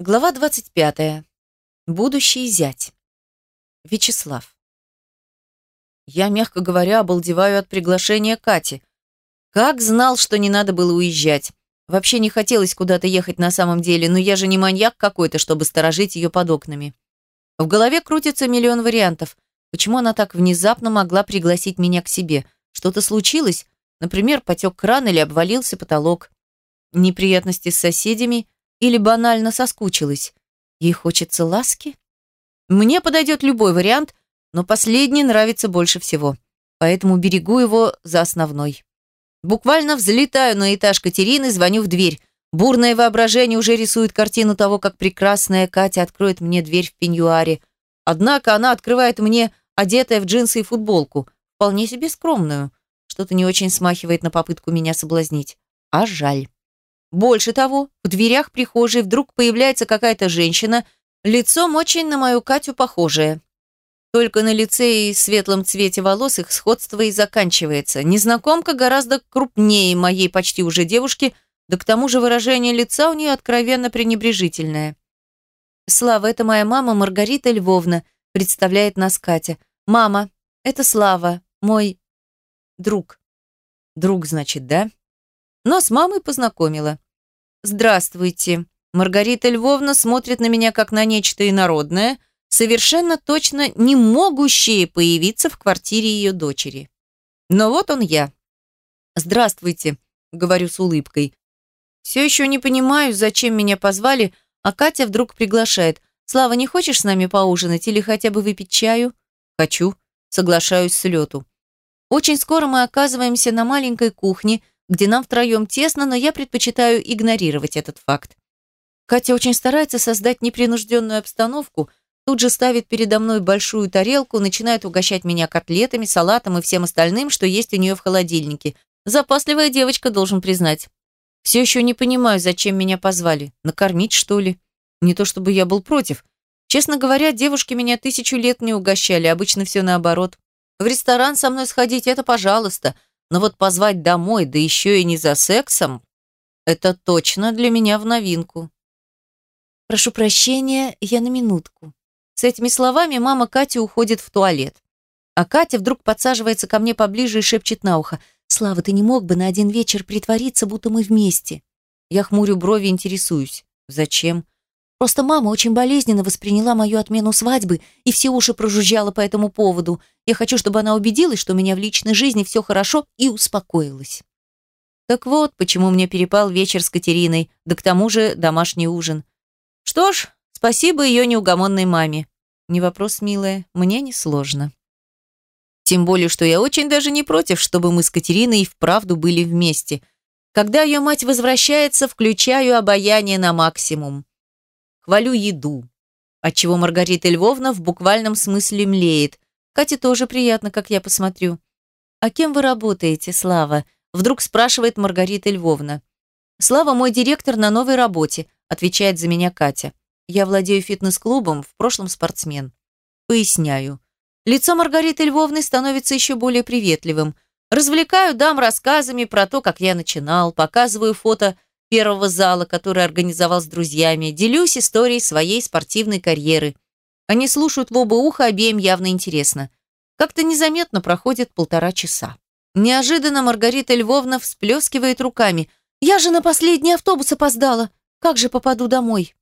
Глава 25. Будущий зять. Вячеслав. Я, мягко говоря, обалдеваю от приглашения Кати. Как знал, что не надо было уезжать. Вообще не хотелось куда-то ехать на самом деле, но я же не маньяк какой-то, чтобы сторожить ее под окнами. В голове крутится миллион вариантов. Почему она так внезапно могла пригласить меня к себе? Что-то случилось? Например, потек кран или обвалился потолок. Неприятности с соседями – или банально соскучилась? Ей хочется ласки? Мне подойдет любой вариант, но последний нравится больше всего. Поэтому берегу его за основной. Буквально взлетаю на этаж Катерины, звоню в дверь. Бурное воображение уже рисует картину того, как прекрасная Катя откроет мне дверь в пеньюаре. Однако она открывает мне, одетая в джинсы и футболку, вполне себе скромную. Что-то не очень смахивает на попытку меня соблазнить. А жаль. Больше того, в дверях прихожей вдруг появляется какая-то женщина, лицом очень на мою Катю похожая. Только на лице и светлом цвете волос их сходство и заканчивается. Незнакомка гораздо крупнее моей почти уже девушки, да к тому же выражение лица у нее откровенно пренебрежительное. «Слава, это моя мама Маргарита Львовна», представляет нас Катя. «Мама, это Слава, мой друг». «Друг, значит, да?» Но с мамой познакомила. «Здравствуйте». Маргарита Львовна смотрит на меня как на нечто инородное, совершенно точно не могущее появиться в квартире ее дочери. Но вот он я. «Здравствуйте», — говорю с улыбкой. Все еще не понимаю, зачем меня позвали, а Катя вдруг приглашает. «Слава, не хочешь с нами поужинать или хотя бы выпить чаю?» «Хочу», — соглашаюсь с лету. Очень скоро мы оказываемся на маленькой кухне, где нам втроем тесно, но я предпочитаю игнорировать этот факт. Катя очень старается создать непринужденную обстановку, тут же ставит передо мной большую тарелку, начинает угощать меня котлетами, салатом и всем остальным, что есть у нее в холодильнике. Запасливая девочка, должен признать. Все еще не понимаю, зачем меня позвали. Накормить, что ли? Не то чтобы я был против. Честно говоря, девушки меня тысячу лет не угощали, обычно все наоборот. В ресторан со мной сходить – это пожалуйста – но вот позвать домой, да еще и не за сексом, это точно для меня в новинку. Прошу прощения, я на минутку. С этими словами мама Кати уходит в туалет. А Катя вдруг подсаживается ко мне поближе и шепчет на ухо. «Слава, ты не мог бы на один вечер притвориться, будто мы вместе?» Я хмурю брови, интересуюсь. «Зачем?» Просто мама очень болезненно восприняла мою отмену свадьбы и все уши прожужжала по этому поводу. Я хочу, чтобы она убедилась, что у меня в личной жизни все хорошо и успокоилась. Так вот, почему мне перепал вечер с Катериной, да к тому же домашний ужин. Что ж, спасибо ее неугомонной маме. Не вопрос, милая, мне не сложно. Тем более, что я очень даже не против, чтобы мы с Катериной и вправду были вместе. Когда ее мать возвращается, включаю обаяние на максимум хвалю еду, отчего Маргарита Львовна в буквальном смысле млеет. Кате тоже приятно, как я посмотрю. «А кем вы работаете, Слава?» Вдруг спрашивает Маргарита Львовна. «Слава мой директор на новой работе», отвечает за меня Катя. «Я владею фитнес-клубом, в прошлом спортсмен». Поясняю. Лицо Маргариты Львовны становится еще более приветливым. Развлекаю дам рассказами про то, как я начинал, показываю фото первого зала, который организовал с друзьями, делюсь историей своей спортивной карьеры. Они слушают в оба уха, обеим явно интересно. Как-то незаметно проходит полтора часа. Неожиданно Маргарита Львовна всплескивает руками. «Я же на последний автобус опоздала! Как же попаду домой?»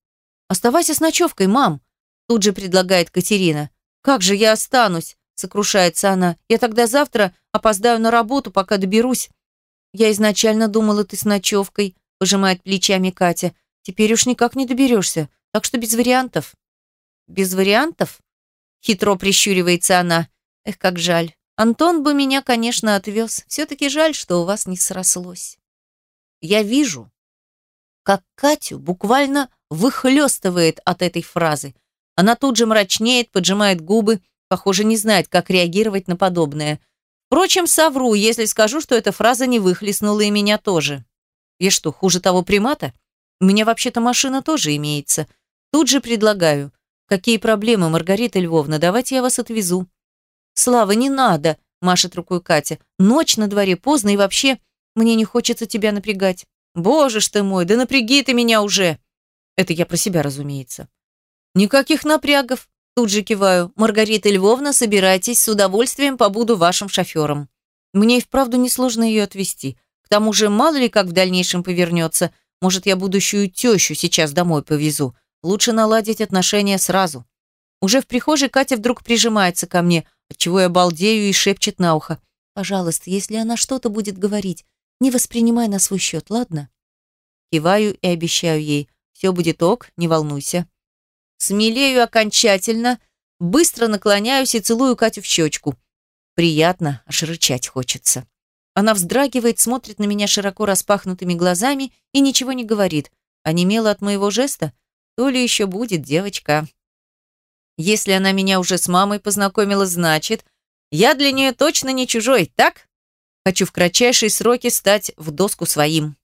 «Оставайся с ночевкой, мам!» Тут же предлагает Катерина. «Как же я останусь?» Сокрушается она. «Я тогда завтра опоздаю на работу, пока доберусь». «Я изначально думала, ты с ночевкой», пожимает плечами Катя. Теперь уж никак не доберешься, так что без вариантов. Без вариантов? Хитро прищуривается она. Эх, как жаль. Антон бы меня, конечно, отвез. Все-таки жаль, что у вас не срослось. Я вижу, как Катю буквально выхлестывает от этой фразы. Она тут же мрачнеет, поджимает губы, похоже, не знает, как реагировать на подобное. Впрочем, совру, если скажу, что эта фраза не выхлестнула и меня тоже. Я что, хуже того примата? У меня вообще-то машина тоже имеется. Тут же предлагаю. Какие проблемы, Маргарита Львовна, давайте я вас отвезу. Слава, не надо, машет рукой Катя. Ночь на дворе, поздно и вообще мне не хочется тебя напрягать. Боже ж ты мой, да напряги ты меня уже. Это я про себя, разумеется. Никаких напрягов. Тут же киваю. Маргарита Львовна, собирайтесь, с удовольствием побуду вашим шофером. Мне и вправду несложно ее отвезти. К тому же, мало ли как в дальнейшем повернется. Может, я будущую тещу сейчас домой повезу. Лучше наладить отношения сразу. Уже в прихожей Катя вдруг прижимается ко мне, отчего я балдею и шепчет на ухо. «Пожалуйста, если она что-то будет говорить, не воспринимай на свой счет, ладно?» Киваю и обещаю ей. «Все будет ок, не волнуйся». Смелею окончательно, быстро наклоняюсь и целую Катю в щечку. Приятно, аж рычать хочется. Она вздрагивает, смотрит на меня широко распахнутыми глазами и ничего не говорит. А немела от моего жеста? То ли еще будет девочка. Если она меня уже с мамой познакомила, значит, я для нее точно не чужой, так? Хочу в кратчайшие сроки стать в доску своим.